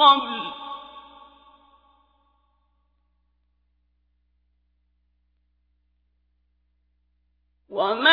قَبْلُ وَأَنَّ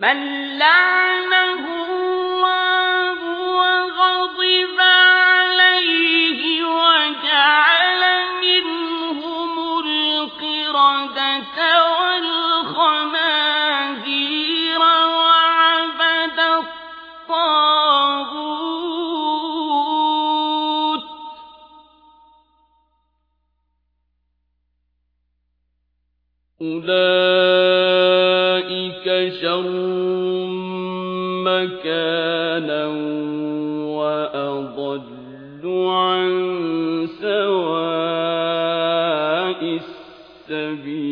مَن لَّعَنَهُ اللَّهُ وَغَضِبَ عَلَيْهِ وَجَعَلَ مِنْهُمُ الْقِرَدَةَ وَعَبَدَ الطَّاغُوتَ ۚ. أُولَٰئِكَ شَرٌّ مَّكَانًا وَأَضَلُّ عَن سَوَاءِ السَّبِيلِ.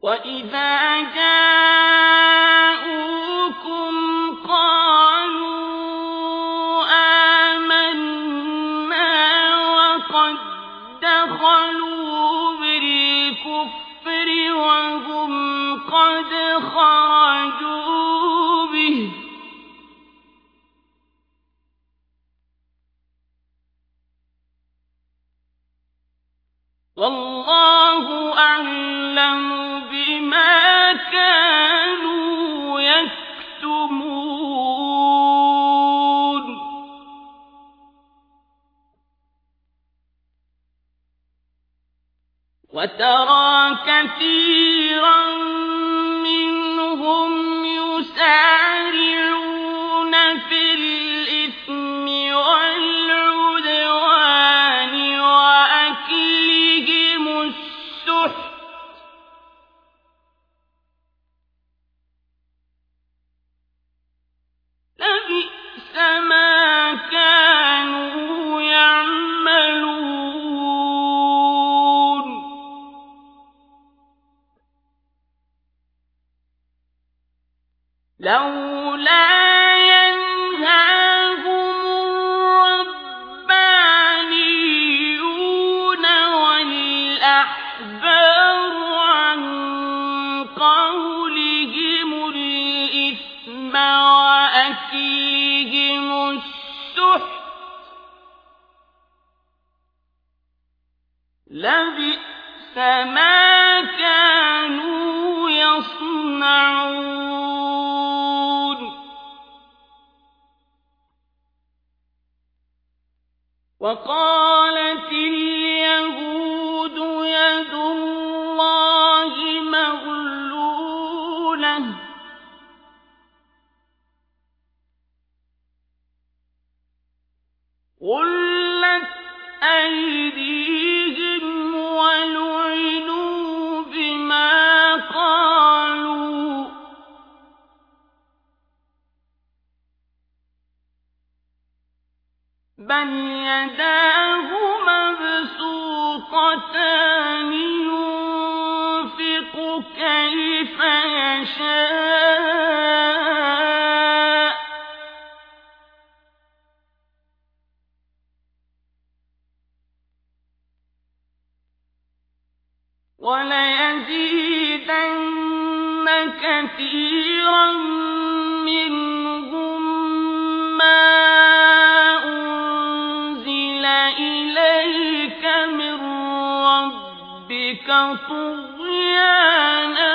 وَإِذَا جَاءُوكُمْ بِهِ ۚ وَاللَّهُ وَتَرَىٰ كَثِيرًا مِّنْهُمْ يُسَارِعُونَ وَأَكْلِهِمُ السُّحْتَ ۚ. لَبِئْسَ مَا كَانُوا يَصْنَعُونَ. وَقَالَتِ الْيَهُودُ يَدُ اللَّهِ مَغْلُولَةٌ ۚ. وليزيدن كثيرا أنزل إليك من ربك طغيانا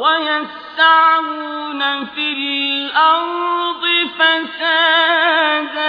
ويسعون في الأرض فسادا.